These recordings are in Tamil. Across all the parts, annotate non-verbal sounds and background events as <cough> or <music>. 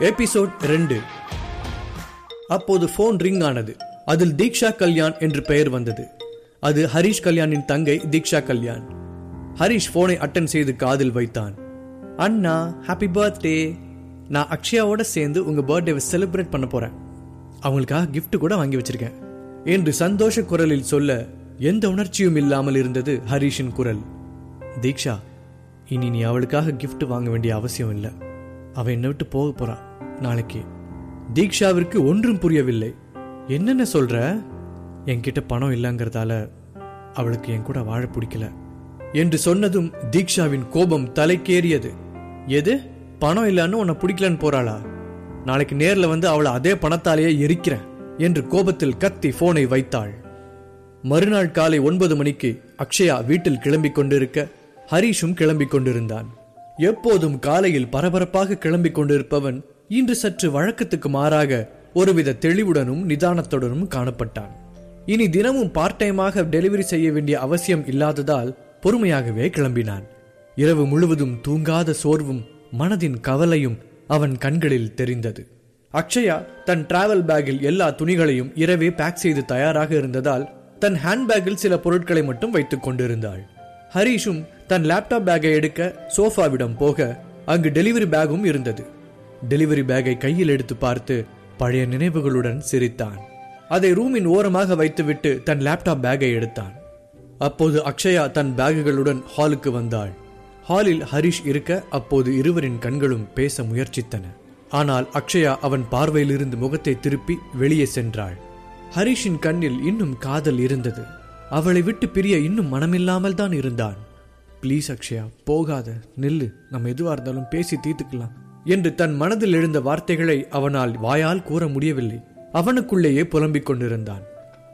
எபிசோட் ரெண்டு. அப்போது போன் ரிங் ஆனது. அதில் தீக்ஷா கல்யாண் என்று பெயர் வந்தது. அது ஹரிஷ் கல்யாணின் தங்கை தீக்ஷா கல்யாண். ஹரிஷ் போனை அட்டன் செய்து காதில் வைத்தான். அண்ணா ஹாப்பி பர்த்டே நான் அக்ஷயாவோட சேர்ந்து உங்க பர்த்டேவை செலிப்ரேட் பண்ண போறேன். அவங்களுக்காக கிஃப்ட் கூட வாங்கி வச்சிருக்கேன். என்று சந்தோஷ குரலில் சொல்ல எந்த உணர்ச்சியும் இல்லாமல் இருந்தது ஹரீஷின் குரல். தீக்ஷா இனி நீ அவளுக்காக கிஃப்ட் வாங்க வேண்டிய அவசியம் இல்லை. அவ என்னை விட்டு போக போறா. நாளைக்கு. தீக்ஷாவிற்கு ஒன்றும் புரியவில்லை. என்னென்ன சொல்ற? என்கிட்ட பணம் இல்லைங்கிறதால அவளுக்கு என் கூட வாழ பிடிக்கல. என்று சொன்னதும் தீக்ஷாவின் கோபம் தலைக்கேறியது. எது? பணம் இல்லைன்னு உன்னை பிடிக்கலன்னு போறாளா? நாளைக்கு நேர்ல வந்து அவளை அதே பணத்தாலேயே எரிக்கிறேன் என்று கோபத்தில் கத்தி போனை வைத்தாள். மறுநாள் காலை ஒன்பது மணிக்கு அக்ஷயா வீட்டில் கிளம்பிக் கொண்டிருக்க ஹரிஷும் கிளம்பிக் கொண்டிருந்தான். எப்போதும் காலையில் பரபரப்பாக கிளம்பிக் கொண்டிருப்பவன் இன்று சற்று வழக்கத்துக்கு மாறாக ஒருவித தெளிவுடனும் நிதானத்துடனும் காணப்பட்டான். இனி தினமும் பார்ட் டைமாக டெலிவரி செய்ய வேண்டிய அவசியம் இல்லாததால் பொறுமையாகவே கிளம்பினான். இரவு முழுவதும் தூங்காத சோர்வும் மனதின் கவலையும் அவன் கண்களில் தெரிந்தது. அக்ஷயா தன் டிராவல் பேக்கில் எல்லா துணிகளையும் இரவே பேக் செய்து தயாராக இருந்ததால் தன் ஹேண்ட்பேக்கில் சில பொருட்களை மட்டும் வைத்துக் கொண்டிருந்தாள். ஹரிஷும் தன் லேப்டாப் பேக்கை எடுக்க சோஃபாவிடம் போக அங்கு டெலிவரி பேகும் இருந்தது. டெலிவரி பேக்கை கையில் எடுத்து பார்த்து பழைய நினைவுகளுடன் சிரித்தான். அதை ரூமின் ஓரமாக வைத்துவிட்டு தன் லேப்டாப் பேக்கை எடுத்தான். அப்போது அக்ஷயா தன் பேகுகளுடன் ஹாலுக்கு வந்தாள். ஹாலில் ஹரிஷ் இருக்க அப்போது இருவரின் கண்களும் பேச முயற்சித்தன. ஆனால் அக்ஷயா அவன் பார்வையிலிருந்து முகத்தை திருப்பி வெளியே சென்றாள். ஹரிஷின் கண்ணில் இன்னும் காதல் இருந்தது. அவளை விட்டு பிரிய இன்னும் மனமில்லாமல் தான் இருந்தான். ப்ளீஸ் அக்ஷயா போகாத. நில்லு. நம்ம எதுவாக இருந்தாலும் பேசி தீர்த்துக்கலாம். என்று தன் மனதில் எழுந்த வார்த்தைகளை அவனால் வாயால் கூற முடியவில்லை. அவனுக்குள்ளேயே புலம்பிக் கொண்டிருந்தான்.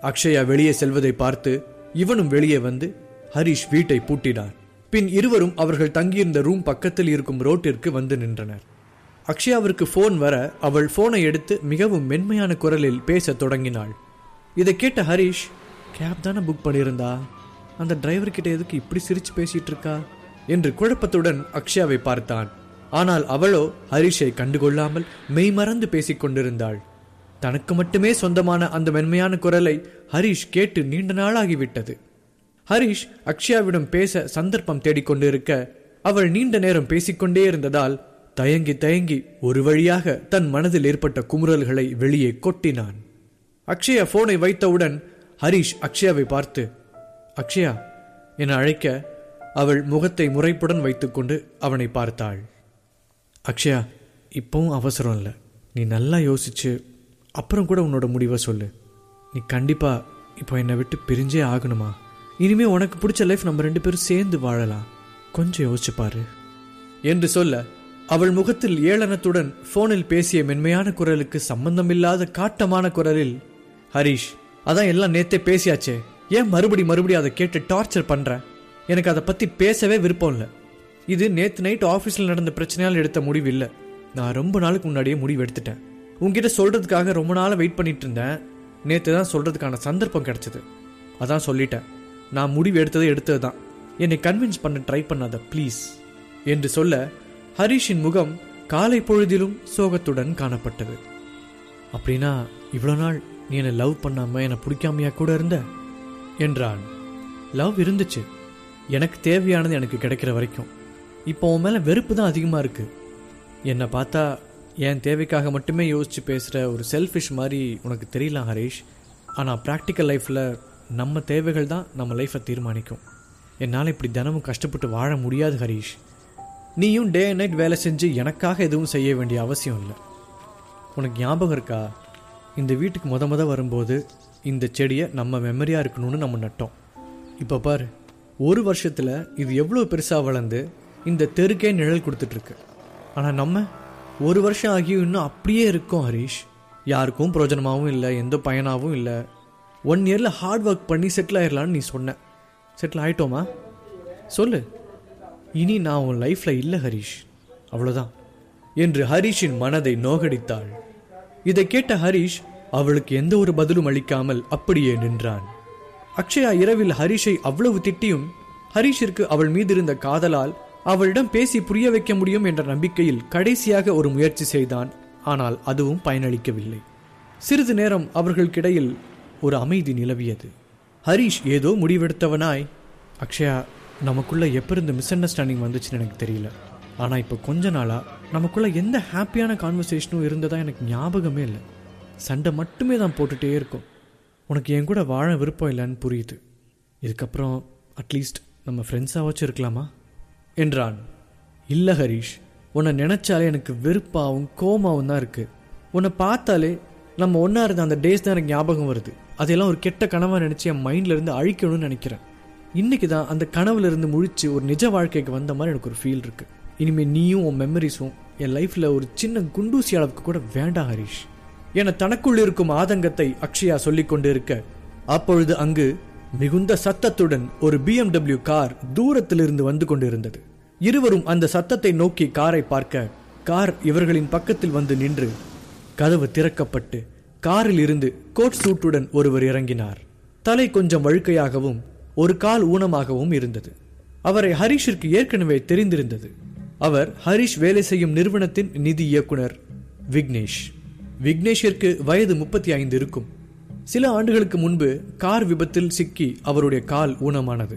அக்ஷயா வெளியே செல்வதை பார்த்து இவனும் வெளியே வந்து ஹரிஷ் வீட்டை பூட்டினார். பின் இருவரும் அவர்கள் தங்கியிருந்த ரூம் பக்கத்தில் இருக்கும் ரோட்டிற்கு வந்து நின்றனர். அக்ஷயாவிற்கு ஃபோன் வர அவள் போனை எடுத்து மிகவும் மென்மையான குரலில் பேசத் தொடங்கினாள். இதை கேட்ட ஹரிஷ் கேப் தானே புக் பண்ணியிருந்தா? அந்த டிரைவர் கிட்ட எதுக்கு இப்படி சிரிச்சு பேசிட்டு இருக்கா? என்று குழப்பத்துடன் அக்ஷயாவை பார்த்தான். ஆனால் அவளோ ஹரிஷை கண்டுகொள்ளாமல் மெய்மறந்து பேசிக் கொண்டிருந்தாள் தனக்கு மட்டுமே சொந்தமான அந்த மென்மையான குரலை ஹரிஷ் கேட்டு நீண்ட நாளாகிவிட்டது. ஹரிஷ் அக்ஷயாவிடம் பேச சந்தர்ப்பம் தேடிக்கொண்டிருக்க அவள் நீண்ட நேரம் பேசிக்கொண்டே இருந்ததால் தயங்கி தயங்கி ஒரு வழியாக தன் மனதில் ஏற்பட்ட குமுறல்களை வெளியே கொட்டினான். அக்ஷயா போனை வைத்தவுடன் ஹரிஷ் அக்ஷயாவை பார்த்து அக்ஷயா என அழைக்க அவள் முகத்தை முறைப்புடன் வைத்துக்கொண்டு அவனை பார்த்தாள். அக்ஷயா இப்போவும் அவசரம் இல்லை. நீ நல்லா யோசிச்சு அப்புறம் கூட உன்னோட முடிவை சொல்லு. நீ கண்டிப்பாக இப்போ என்னை விட்டு பிரிஞ்சே ஆகணுமா? இனிமே உனக்கு பிடிச்ச லைஃப் நம்ம ரெண்டு பேரும் சேர்ந்து வாழலாம். கொஞ்சம் யோசிச்சு பாரு. என்று சொல்ல அவள் முகத்தில் ஏளனத்துடன் போனில் பேசிய மென்மையான குரலுக்கு சம்பந்தமில்லாத காட்டமான குரலில் ஹரிஷ் அதான் எல்லாம் நேத்தே பேசியாச்சே. ஏன் மறுபடி மறுபடி அதை கேட்டு டார்ச்சர் பண்ற? எனக்கு அதை பத்தி பேசவே விருப்பம் இல்லை. இது நேற்று நைட் ஆஃபீஸில் நடந்த பிரச்சனையால் எடுத்த முடிவு இல்லை நான் ரொம்ப நாளுக்கு முன்னாடியே முடிவு எடுத்துட்டேன் உங்ககிட்ட சொல்றதுக்காக ரொம்ப நாளாக வெயிட் பண்ணிட்டு இருந்தேன் நேற்று தான் சொல்றதுக்கான சந்தர்ப்பம் கிடைச்சது. அதான் சொல்லிட்டேன். நான் முடிவு எடுத்ததை எடுத்தது தான் என்னை கன்வின்ஸ் பண்ண ட்ரை பண்ணாத ப்ளீஸ் என்று சொல்ல ஹரிஷின் முகம் காலை பொழுதிலும் சோகத்துடன் காணப்பட்டது. அப்படின்னா இவ்வளோ நாள் நீ என்னை லவ் பண்ணாமல் என்னை பிடிக்காமையா கூட இருந்த? என்றான். லவ் இருந்துச்சு. எனக்கு தேவையானது எனக்கு கிடைக்கிற வரைக்கும். இப்போ உன் மேலே வெறுப்பு தான் அதிகமாக இருக்கு. என்னை பார்த்தா என் தேவைக்காக மட்டுமே யோசித்து பேசுகிற ஒரு செல்ஃபிஷ் மாதிரி உனக்கு தெரியலாம் ஹரீஷ். ஆனால் ப்ராக்டிக்கல் லைஃப்பில் நம்ம தேவைகள் தான் நம்ம லைஃப்பை தீர்மானிக்கும். என்னால் இப்படி தினமும் கஷ்டப்பட்டு வாழ முடியாது ஹரீஷ். நீயும் டே அண்ட் நைட் வேலை செஞ்சு எனக்காக எதுவும் செய்ய வேண்டிய அவசியம் இல்லை. உனக்கு ஞாபகம் இருக்கா? இந்த வீட்டுக்கு முத முத வரும்போது இந்த செடியை நம்ம மெமரியாக இருக்கணும்னு நம்ம நட்டோம். இப்போ பாரு ஒரு வருஷத்தில் இது எவ்வளோ பெருசாக வளர்ந்து இந்த தெருக்கே நிழல் கொடுத்துட்ருக்கு. ஆனால் நம்ம ஒரு வருஷம் ஆகியும் இன்னும் அப்படியே இருக்கோம் ஹரீஷ். யாருக்கும் பிரயோஜனமாகவும் இல்லை எந்த பயனாகவும் இல்லை. ஒன் இயரில் ஹார்ட் ஒர்க் பண்ணி செட்டில் ஆயிடலான்னு நீ சொன்ன. செட்டில் ஆயிட்டோமா? சொல்லு. இனி நான் உன் லைஃப்பில் இல்லை ஹரீஷ். அவ்வளோதான் என்று ஹரீஷின் மனதை நோகடித்தாள். இதை கேட்ட ஹரீஷ் அவளுக்கு எந்த ஒரு பதிலும் அளிக்காமல் அப்படியே நின்றான். அக்ஷயா இரவில் ஹரிஷை அவ்வளவு திட்டியும் ஹரிஷிற்கு அவள் மீது இருந்த காதலால் அவளிடம் பேசி புரிய வைக்க முடியும் என்ற நம்பிக்கையில் கடைசியாக ஒரு முயற்சி செய்தான். ஆனால் அதுவும் பயனளிக்கவில்லை. சிறிது நேரம் அவர்களுக்கிடையில் ஒரு அமைதி நிலவியது. ஹரீஷ் ஏதோ முடிவெடுத்தவனாய் அக்ஷயா நமக்குள்ளே எப்போ இருந்து மிஸ் அண்டர்ஸ்டாண்டிங் வந்துச்சுன்னு எனக்கு தெரியல. ஆனால் இப்போ கொஞ்ச நாளாக நமக்குள்ளே எந்த ஹாப்பியான கான்வர்சேஷனும் இருந்ததா எனக்கு ஞாபகமே இல்லை. சண்டை மட்டுமே தான் போட்டுகிட்டே இருக்கும். உனக்கு என் கூட வாழ விருப்பம் இல்லைன்னு புரியுது. இதுக்கப்புறம் அட்லீஸ்ட் நம்ம ஃப்ரெண்ட்ஸாக வச்சுருக்கலாமா என்றான். இல்லை ஹரீஷ் உன்னை நினச்சாலே எனக்கு வெறுப்பாகவும் கோமாவும் தான் இருக்குது உன்னை பார்த்தாலே நம்ம ஒன்றா இருந்த அந்த டேஸ் தான் எனக்கு ஞாபகம் வருது. அதையெல்லாம் ஒரு கெட்ட கனவாக நினச்சி என் மைண்ட்லேருந்து அழிக்கணும்னு நினைக்கிறேன். இன்னைக்கு தான் அந்த கனவுலேருந்து முழிச்சு ஒரு நிஜ வாழ்க்கைக்கு வந்த மாதிரி எனக்கு ஒரு ஃபீல் இருக்கு. இனிமேல் நீயும் உன் மெமரிஸும் என் லைஃப்பில் ஒரு சின்ன குண்டூசி அளவுக்கு கூட வேண்டாம் ஹரீஷ். என தனக்குள் இருக்கும் ஆதங்கத்தை அக்ஷயா சொல்லிக் கொண்டு இருக்க அப்பொழுது அங்கு மிகுந்த சத்தத்துடன் ஒரு பிஎம்டபிள்யூ கார் தூரத்திலிருந்து வந்து கொண்டிருந்தது. இருவரும் அந்த சத்தத்தை நோக்கி காரை பார்க்க கார் இவர்களின் பக்கத்தில் வந்து நின்று கதவு திறக்கப்பட்டு காரில் இருந்து கோட் சூட்டுடன் ஒருவர் இறங்கினார். தலை கொஞ்சம் வழுக்கையாகவும் ஒரு கால் ஊனமாகவும் இருந்தது. அவரை ஹரிஷிற்கு ஏற்கனவே தெரிந்திருந்தது. அவர் ஹரிஷ் வேலை செய்யும் நிறுவனத்தின் நிதி இயக்குனர் விக்னேஷ். விக்னேஷிற்கு வயது முப்பத்தி ஐந்து இருக்கும். சில ஆண்டுகளுக்கு முன்பு கார் விபத்தில் சிக்கி அவருடைய கால் ஊனமானது.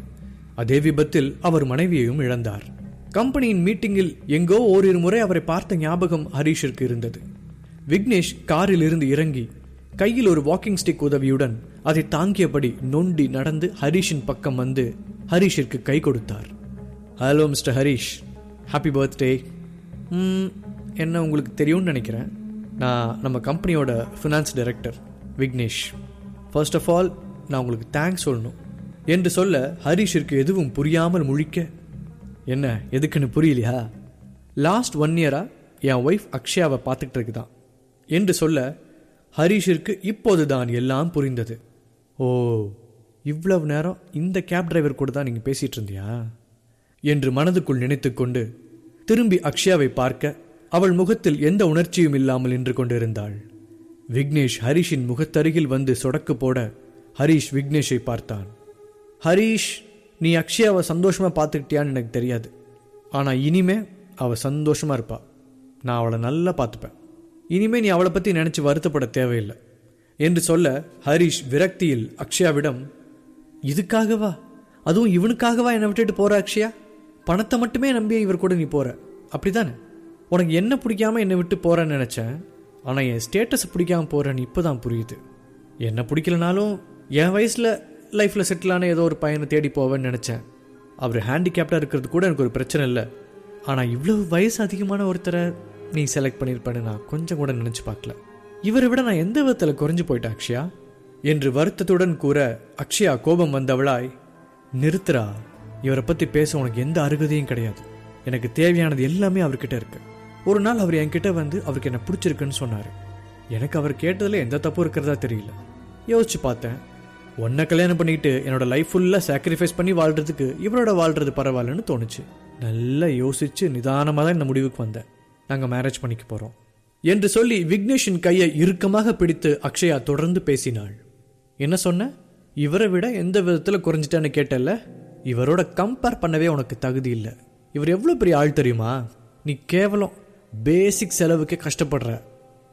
அதே விபத்தில் அவர் மனைவியையும் இழந்தார். கம்பெனியின் மீட்டிங்கில் எங்கோ ஓரிரு முறை அவரை பார்த்த ஞாபகம் ஹரீஷிற்கு இருந்தது. விக்னேஷ் காரில் இருந்து இறங்கி கையில் ஒரு வாக்கிங் ஸ்டிக் உதவியுடன் அதை தாங்கியபடி நொண்டி நடந்து ஹரீஷின் பக்கம் வந்து ஹரீஷிற்கு கை கொடுத்தார். Hello mister Harish happy birthday என்ன உங்களுக்கு தெரியும்னு நினைக்கிறேன். நான் நம்ம கம்பெனியோட finance director Vignesh first of all நான் உங்களுக்கு தேங்க்ஸ் சொல்லணும். என்று சொல்ல ஹரீஷிற்கு எதுவும் புரியாமல் முழிக்க என்ன எதுக்குன்னு புரியலையா? லாஸ்ட் ஒன் இயராக என் ஒய்ஃப் அக்ஷயாவை பார்த்துக்கிட்டு இருக்குதான் என்று சொல்ல ஹரீஷிற்கு இப்போது தான் எல்லாம் புரிந்தது. ஓ இவ்வளவு நேரம் இந்த கேப் டிரைவர் கூட தான் நீங்கள் பேசிகிட்டு இருந்தியா? என்று மனதுக்குள் நினைத்துக்கொண்டு திரும்பி அக்ஷயாவை பார்க்க அவள் முகத்தில் எந்த உணர்ச்சியும் இல்லாமல் நின்று கொண்டிருந்தாள். விக்னேஷ் ஹரிஷின் முகத்தருகில் வந்து சொடக்கு போட ஹரீஷ் விக்னேஷை பார்த்தான். ஹரீஷ் நீ அக்ஷயாவை சந்தோஷமா பார்த்துக்கிட்டியான்னு எனக்கு தெரியாது. ஆனால் இனிமே அவள் சந்தோஷமா இருப்பா. நான் அவளை நல்லா பார்த்துப்பேன். இனிமே நீ அவளை பற்றி நினச்சி வருத்தப்பட தேவையில்லை. என்று சொல்ல ஹரீஷ் விரக்தியில் அக்ஷயாவிடம் இதுக்காகவா? அதுவும் இவனுக்காகவா என்னை விட்டுட்டு போற அக்ஷயா? பணத்தை மட்டுமே நம்பியே இவர் கூட நீ போற. அப்படிதானே உனக்கு என்ன பிடிக்காம என்னை விட்டு போகிறேன்னு நினைச்சேன்? ஆனால் என் ஸ்டேட்டஸ் பிடிக்காமல் போகிறேன்னு இப்போ தான் புரியுது. என்ன பிடிக்கலனாலும் என் வயசில் லைஃப்பில் செட்டிலான ஏதோ ஒரு பையனை தேடி போவேன்னு நினச்சேன். அவர் ஹேண்டிகேப்டாக இருக்கிறது கூட எனக்கு ஒரு பிரச்சனை இல்லை. ஆனால் இவ்வளோ வயசு அதிகமான ஒருத்தரை நீ செலக்ட் பண்ணியிருப்பேன்னு நான் கொஞ்சம் கூட நினச்சி பார்க்கல. இவரை விட நான் எந்த விதத்தில் குறைஞ்சு போயிட்டேன் அக்ஷயா? என்று வருத்தத்துடன் கூற அக்ஷயா கோபம் வந்தவளாய் நிறுத்துறா இவரை பற்றி பேச உனக்கு எந்த அருகதையும் கிடையாது. எனக்கு தேவையானது எல்லாமே அவர்கிட்ட இருக்குது ஒரு நாள் அவர் என்கிட்ட வந்து அவருக்கு என்ன பிடிச்சிருக்குன்னு சொன்னார். எனக்கு அவர் கேட்டதில் எந்த தப்பும் இருக்கிறதா தெரியல. யோசிச்சு பார்த்தேன். ஒன்றை கல்யாணம் பண்ணிட்டு என்னோட லைஃப் ஃபுல்லாக சாக்ரிஃபைஸ் பண்ணி வாழ்கிறதுக்கு இவரோட வாழ்கிறது பரவாயில்லன்னு தோணுச்சு. நல்லா யோசிச்சு நிதானமாக தான் இந்த முடிவுக்கு வந்தேன். நாங்கள் மேரேஜ் பண்ணிக்க போகிறோம் என்று சொல்லி விக்னேஷின் கையை இறுக்கமாக பிடித்து அக்ஷயா தொடர்ந்து பேசினாள். என்ன சொன்ன? இவரை விட எந்த விதத்தில் குறைஞ்சிட்டான்னு கேட்டல இவரோட கம்பேர் பண்ணவே உனக்கு தகுதி இல்லை. இவர் எவ்வளோ பெரிய ஆள் தெரியுமா? நீ கேவலம். பேசிக் செலவுக்கே கஷ்டப்படுற.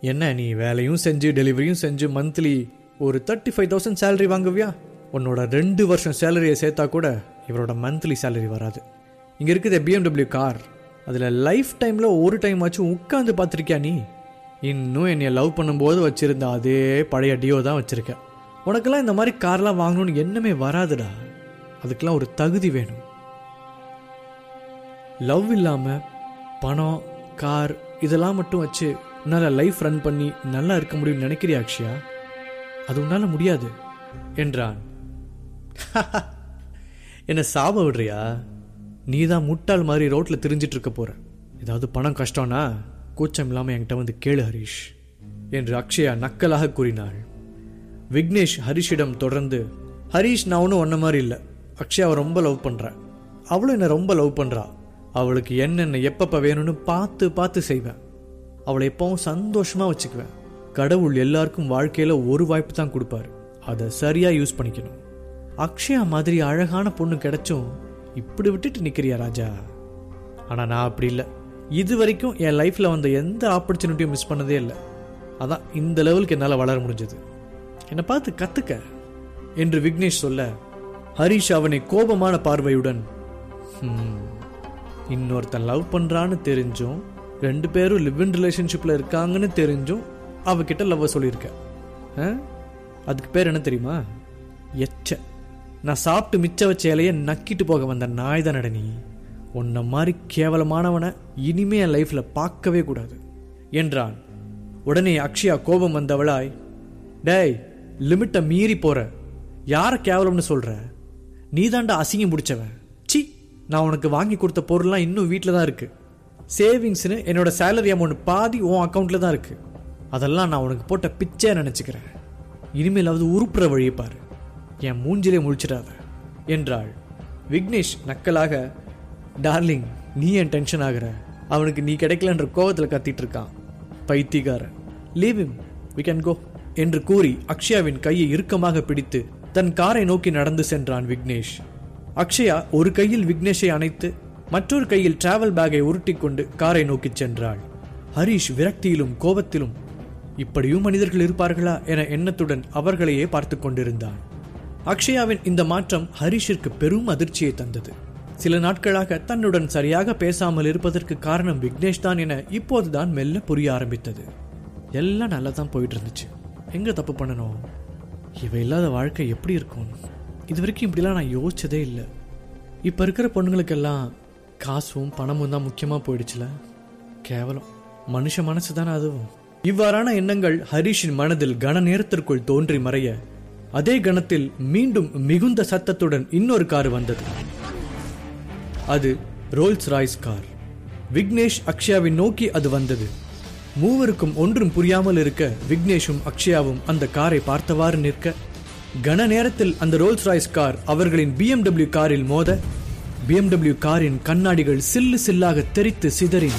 என்ன நீ வேலையும் செஞ்சு டெலிவரியும் செஞ்சு மந்த்லி ஒரு தேர்ட்டி ஃபைவ் தௌசண்ட் சேலரி வாங்குவியா? உன்னோட ரெண்டு வருஷம் சேலரியை சேர்த்தா கூட இவரோட மந்த்லி சேலரி வராது. இங்கே இருக்குது பிஎம்டபிள்யூ கார் அதில் லைஃப் டைமில் ஒரு டைம் ஆச்சும் உட்காந்து பார்த்துருக்கியா நீ? இன்னும் என்னை லவ் பண்ணும்போது வச்சுருந்த அதே பழைய டியோ தான் வச்சுருக்கேன் உனக்கெல்லாம் இந்த மாதிரி கார்லாம் வாங்கணும்னு என்னமே வராதுடா. அதுக்கெல்லாம் ஒரு தகுதி வேணும். லவ் இல்லாமல் பணம் கார் இதெல்லாம் மட்டும் வச்சு உன்னால் லைஃப் ரன் பண்ணி நல்லா இருக்க முடியும்னு நினைக்கிறியா அக்ஷயா? அது உன்னால் முடியாது என்றான். <laughs> என்ன சாப விடுறியா? நீ தான் முட்டாள் மாதிரி ரோட்டில் திரிஞ்சிட்டு இருக்க போற. ஏதாவது பணம் கஷ்டம்னா கூச்சம் இல்லாமல் என்கிட்ட வந்து கேளு ஹரீஷ் என்று அக்ஷயா நக்கலாக கூறினாள். விக்னேஷ் ஹரிஷிடம் தொடர்ந்து ஹரீஷ் நான் ஒன்றும் ஒன்ன மாதிரி இல்லை. அக்ஷயாவை ரொம்ப லவ் பண்ணுறேன் அவளும் என்னை ரொம்ப லவ் பண்ணுறா அவளுக்கு என்னென்ன எப்பப்போ வேணும்னு பார்த்து பார்த்து செய்வேன். அவளை எப்பவும் சந்தோஷமாக வச்சுக்குவேன். கடவுள் எல்லாருக்கும் வாழ்க்கையில் ஒரு வாய்ப்பு தான் கொடுப்பாரு. அதை சரியாக யூஸ் பண்ணிக்கணும். அக்ஷயா மாதிரி அழகான பொண்ணு கிடைச்சும் இப்படி விட்டுட்டு நிற்கிறியா ராஜா? ஆனால் நான் அப்படி இல்லை. இது வரைக்கும் என் லைஃப்பில் வந்த எந்த ஆப்பர்ச்சுனிட்டியும் மிஸ் பண்ணதே இல்லை. அதான் இந்த லெவலுக்கு என்னால் வளர முடிஞ்சது. என்னை பார்த்து கற்றுக்க என்று விக்னேஷ் சொல்ல ஹரிஷ் அவனை கோபமான பார்வையுடன் "ஹம், இன்னொருத்தன் லவ் பண்ணுறான்னு தெரிஞ்சும் ரெண்டு பேரும் லிவ் இன் ரிலேஷன்ஷிப்பில் இருக்காங்கன்னு தெரிஞ்சும் அவகிட்ட லவ்வை சொல்லியிருக்க. ஆ? அதுக்கு பேர் என்ன தெரியுமா? எச்ச. நான் சாப்பிட்டு மிச்ச வச்ச இலையை நக்கிட்டு போக வந்த நாய் தான் நீ. உன்னை மாதிரி கேவலமானவனை இனிமே என் லைஃப்பில் பார்க்கவே கூடாது என்றான். உடனே அக்ஷயா கோபம் வந்தவளாய் டேய் லிமிட்டை மீறி போற. யாரை கேவலம்னு சொல்ற? நீ தாண்டா அசிங்கம் பிடிச்சவன் நான் உனக்கு வாங்கி கொடுத்த பொருள்லாம் இன்னும் வீட்டில் தான் இருக்குது சேவிங்ஸ்னு என்னோட சேலரி அமௌண்ட் பாதி உன் அக்கௌண்ட்டில் தான் இருக்குது அதெல்லாம் நான் உனக்கு போட்ட பிச்சை நினச்சிக்கிறேன். இனிமேலாவது உருப்புற வழியை என் மூஞ்சிலே முழிச்சிடாத. என்றாள். விக்னேஷ் நக்கலாக டார்லிங் நீ என் டென்ஷன் ஆகுற? அவனுக்கு நீ கிடைக்கலன்ற கோவத்தில் கத்திட்டு இருக்கான். பைத்தியக்காரன். Leave him we can go என்று கூறி அக்ஷயாவின் கையை இறுக்கமாக பிடித்து தன் காரை நோக்கி நடந்து சென்றான் விக்னேஷ். அக்ஷயா ஒரு கையில் விக்னேஷை அணைத்து மற்றொரு கையில் டிராவல் பேக்கை உருட்டிக் கொண்டு காரை நோக்கிச் சென்றாள். ஹரிஷ் விரக்தியிலும் கோபத்திலும் இப்படியும் மனிதர்கள் இருப்பார்களா? என எண்ணத்துடன் அவர்களையே பார்த்து கொண்டிருந்தான். அக்ஷயாவின் இந்த மாற்றம் ஹரிஷிற்கு பெரும் அதிர்ச்சியை தந்தது. சில நாட்களாக தன்னுடன் சரியாக பேசாமல் இருப்பதற்கு காரணம் விக்னேஷ் தான் என இப்போதுதான் மெல்ல புரிய ஆரம்பித்தது. எல்லாம் நல்லா தான் போயிட்டு இருந்துச்சு. எங்க தப்பு பண்ணணும்? இவ இல்லாத வாழ்க்கை எப்படி இருக்கும்? இது வரைக்கும் இப்படிலாம் நான் யோசிச்சதே இல்லை. இப்போ இருக்கிற பொண்ணுங்களுக்கெல்லாம் காசும் பணமும் தான் முக்கியமாக போயிடுச்சுல. கேவலம். மனுஷ மனசு தானே அதுவும். இவ்வாறான எண்ணங்கள் ஹரிஷின் மனதில் கன நேரத்திற்குள் தோன்றி மறைய அதே கணத்தில் மீண்டும் மிகுந்த சத்தத்துடன் இன்னொரு கார் வந்தது. அது ரோல்ஸ் ராய்ஸ் கார். விக்னேஷ் அக்ஷயாவை நோக்கி அது வந்தது. மூவருக்கும் ஒன்றும் புரியாமல் இருக்க விக்னேஷும் அக்ஷயாவும் அந்த காரை பார்த்தவாறு நிற்க கன நேரத்தில் அந்த ரோல்ஸ் ராய்ஸ் கார் அவர்களின் பிஎம்டபிள்யூ காரில் மோத பிஎம்டபிள்யூ காரின் கண்ணாடிகள் சில்லு சில்லாக தெறித்து சிதறின.